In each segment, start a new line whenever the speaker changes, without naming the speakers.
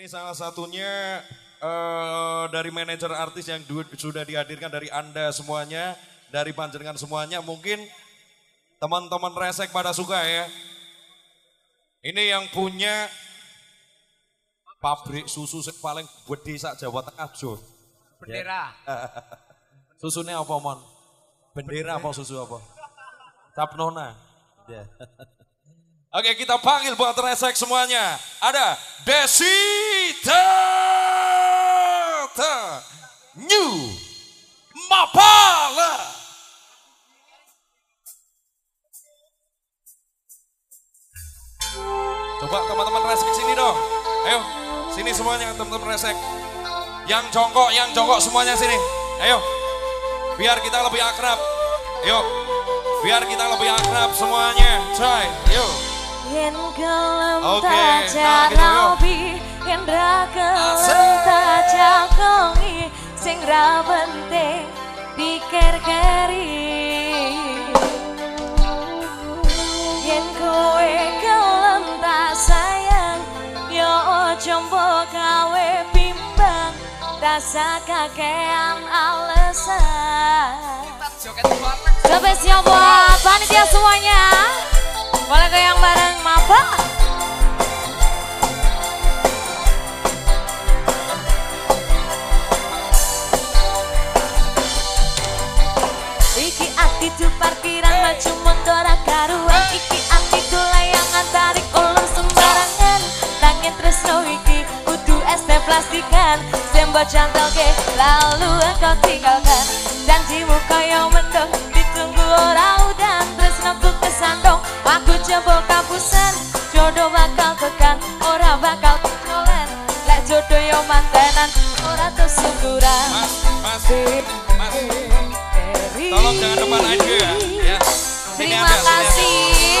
Ini salah satunya uh, dari manajer artis yang sudah dihadirkan dari Anda semuanya, dari panjenengan semuanya. Mungkin teman-teman resek pada suka ya. Ini yang punya pabrik susu paling gede sak Jawa Tengah, Jo.
Bendera.
Ya. Susunya apa, Mon? Bendera apa susu apa? Tapnona. Ya. Oke kita panggil buat resek semuanya. Ada Desita New Mapala. Coba teman-teman resek sini dong. Ayo, sini semuanya teman-teman resek. Yang jongkok, yang jongkok semuanya sini. Ayo, biar kita lebih akrab. Yuk, biar kita lebih akrab semuanya. Coy,
Yen kelem okay, jarabi Yen ra kelem tak jagongi Sing ra penting diker-keri. Yen kowe kelem tak sayang Yo ojo mbok gawe bimbang Rasa kakean alasan Spesial buat panitia semuanya boleh goyang bareng maba? Iki ati tu parkiran maju mundur karuan Iki ati tu layangan tarik ulur sembarangan. Nangin terus no iki kudu es plastikan. Sembo jantel ke lalu engkau tinggalkan. Janjimu kaya mendung Syukuran
Mas, mas, mas. Tolong jangan depan aja ya, ya.
Terima kasih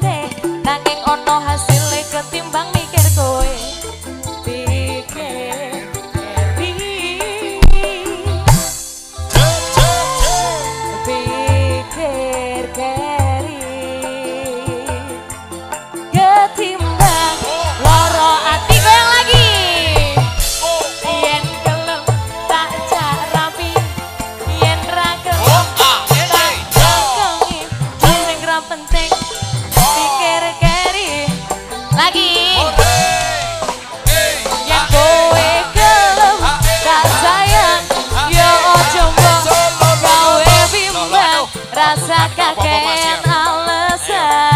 lagi tak sayang yo rasa kakek alasan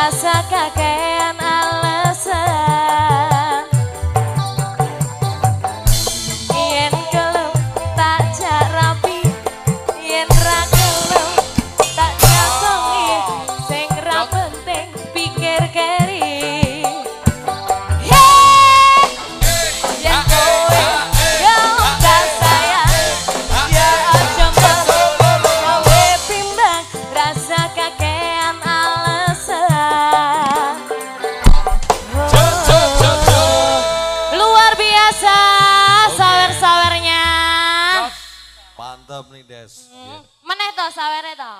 rasa kakean
Yes.
Mana itu sawer itu?